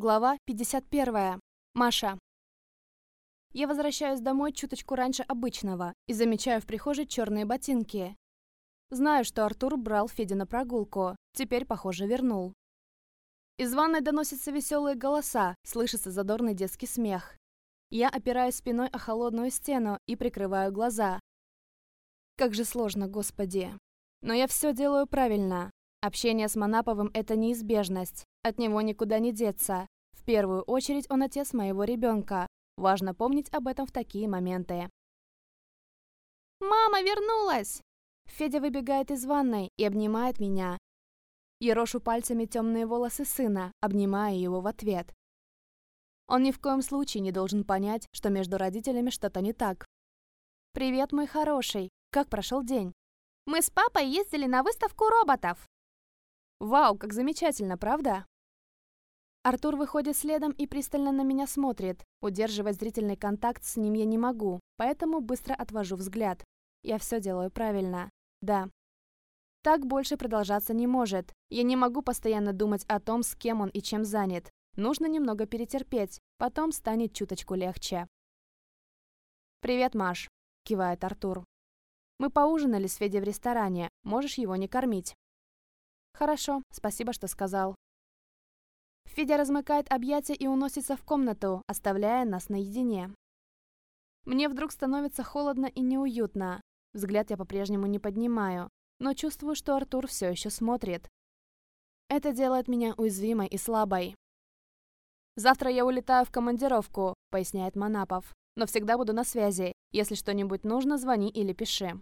Глава 51. Маша. Я возвращаюсь домой чуточку раньше обычного и замечаю в прихожей черные ботинки. Знаю, что Артур брал Феди на прогулку, теперь, похоже, вернул. Из ванной доносятся веселые голоса, слышится задорный детский смех. Я опираюсь спиной о холодную стену и прикрываю глаза. Как же сложно, господи. Но я все делаю правильно. Общение с Манаповым – это неизбежность. От него никуда не деться. В первую очередь он отец моего ребенка. Важно помнить об этом в такие моменты. «Мама вернулась!» Федя выбегает из ванной и обнимает меня. Ерошу пальцами темные волосы сына, обнимая его в ответ. Он ни в коем случае не должен понять, что между родителями что-то не так. «Привет, мой хороший. Как прошел день?» «Мы с папой ездили на выставку роботов». «Вау, как замечательно, правда?» Артур выходит следом и пристально на меня смотрит. Удерживать зрительный контакт с ним я не могу, поэтому быстро отвожу взгляд. Я все делаю правильно. Да. Так больше продолжаться не может. Я не могу постоянно думать о том, с кем он и чем занят. Нужно немного перетерпеть, потом станет чуточку легче. «Привет, Маш», — кивает Артур. «Мы поужинали с Федей в ресторане, можешь его не кормить». «Хорошо, спасибо, что сказал. Федя размыкает объятия и уносится в комнату, оставляя нас наедине. Мне вдруг становится холодно и неуютно. Взгляд я по-прежнему не поднимаю, но чувствую, что Артур все еще смотрит. Это делает меня уязвимой и слабой. «Завтра я улетаю в командировку», — поясняет Манапов. «Но всегда буду на связи. Если что-нибудь нужно, звони или пиши».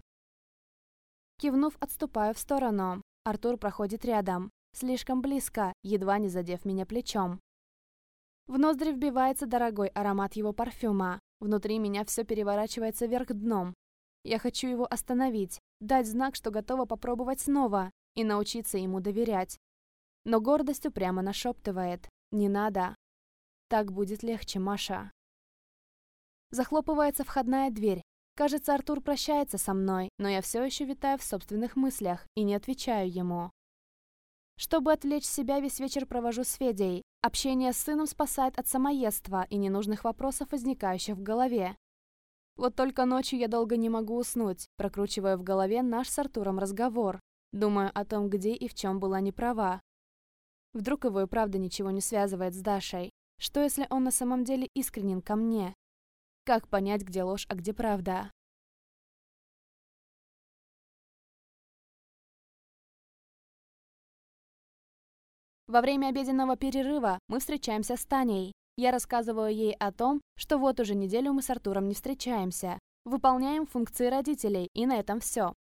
Кивнув, отступаю в сторону. Артур проходит рядом. Слишком близко, едва не задев меня плечом. В ноздри вбивается дорогой аромат его парфюма. Внутри меня все переворачивается вверх дном. Я хочу его остановить, дать знак, что готова попробовать снова и научиться ему доверять. Но гордость упрямо нашептывает «Не надо». Так будет легче, Маша. Захлопывается входная дверь. Кажется, Артур прощается со мной, но я все еще витаю в собственных мыслях и не отвечаю ему. Чтобы отвлечь себя, весь вечер провожу с Федей. Общение с сыном спасает от самоедства и ненужных вопросов, возникающих в голове. Вот только ночью я долго не могу уснуть, прокручивая в голове наш с Артуром разговор. Думаю о том, где и в чем была неправа. Вдруг его и правда ничего не связывает с Дашей. Что если он на самом деле искренен ко мне? Как понять, где ложь, а где правда? Во время обеденного перерыва мы встречаемся с Таней. Я рассказываю ей о том, что вот уже неделю мы с Артуром не встречаемся. Выполняем функции родителей, и на этом все.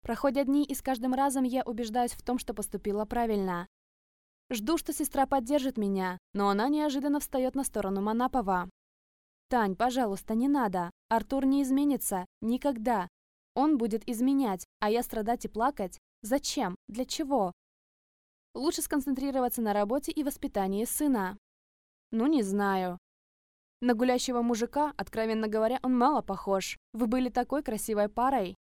Проходят дни, и с каждым разом я убеждаюсь в том, что поступила правильно. Жду, что сестра поддержит меня, но она неожиданно встает на сторону Манапова. «Тань, пожалуйста, не надо. Артур не изменится. Никогда. Он будет изменять, а я страдать и плакать? Зачем? Для чего? Лучше сконцентрироваться на работе и воспитании сына. Ну, не знаю. На гулящего мужика, откровенно говоря, он мало похож. Вы были такой красивой парой.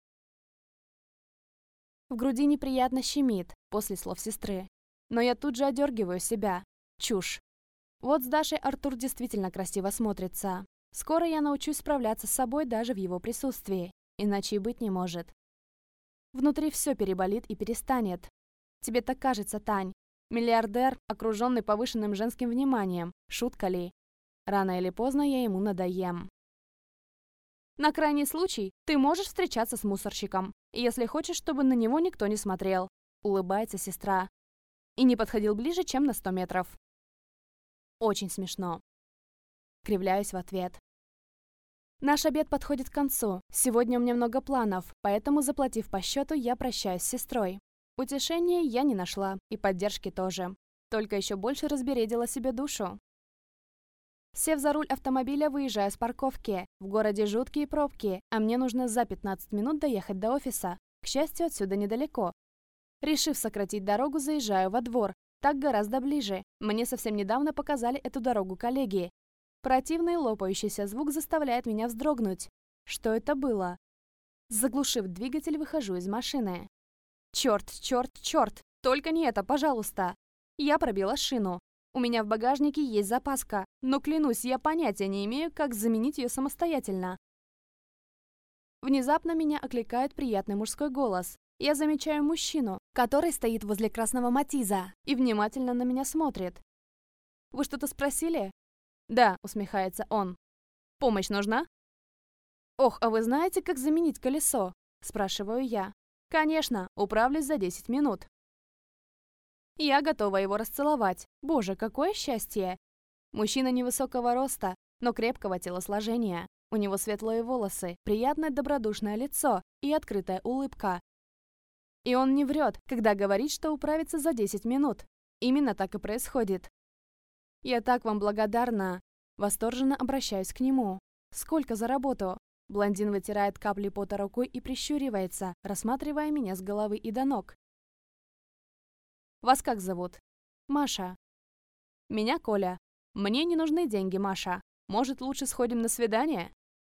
В груди неприятно щемит после слов сестры. Но я тут же одергиваю себя. Чушь. Вот с Дашей Артур действительно красиво смотрится. Скоро я научусь справляться с собой даже в его присутствии. Иначе и быть не может. Внутри все переболит и перестанет. Тебе так кажется, Тань. Миллиардер, окруженный повышенным женским вниманием. Шутка ли? Рано или поздно я ему надоем. На крайний случай ты можешь встречаться с мусорщиком, если хочешь, чтобы на него никто не смотрел. Улыбается сестра. И не подходил ближе, чем на 100 метров. Очень смешно. Кривляюсь в ответ. Наш обед подходит к концу. Сегодня у меня много планов, поэтому, заплатив по счету, я прощаюсь с сестрой. Утешения я не нашла, и поддержки тоже. Только еще больше разбередила себе душу. Сев за руль автомобиля, выезжаю с парковки. В городе жуткие пробки, а мне нужно за 15 минут доехать до офиса. К счастью, отсюда недалеко. Решив сократить дорогу, заезжаю во двор. Так гораздо ближе. Мне совсем недавно показали эту дорогу коллеги. Противный лопающийся звук заставляет меня вздрогнуть. Что это было? Заглушив двигатель, выхожу из машины. Черт, черт, черт! Только не это, пожалуйста! Я пробила шину. У меня в багажнике есть запаска, но клянусь, я понятия не имею, как заменить ее самостоятельно. Внезапно меня окликает приятный мужской голос. Я замечаю мужчину, который стоит возле красного матиза и внимательно на меня смотрит. «Вы что-то спросили?» «Да», — усмехается он. «Помощь нужна?» «Ох, а вы знаете, как заменить колесо?» — спрашиваю я. «Конечно, управлюсь за 10 минут». Я готова его расцеловать. Боже, какое счастье! Мужчина невысокого роста, но крепкого телосложения. У него светлые волосы, приятное добродушное лицо и открытая улыбка. И он не врет, когда говорит, что управится за 10 минут. Именно так и происходит. Я так вам благодарна. Восторженно обращаюсь к нему. Сколько за работу? Блондин вытирает капли пота рукой и прищуривается, рассматривая меня с головы и до ног. Вас как зовут? Маша. Меня Коля. Мне не нужны деньги, Маша. Может, лучше сходим на свидание?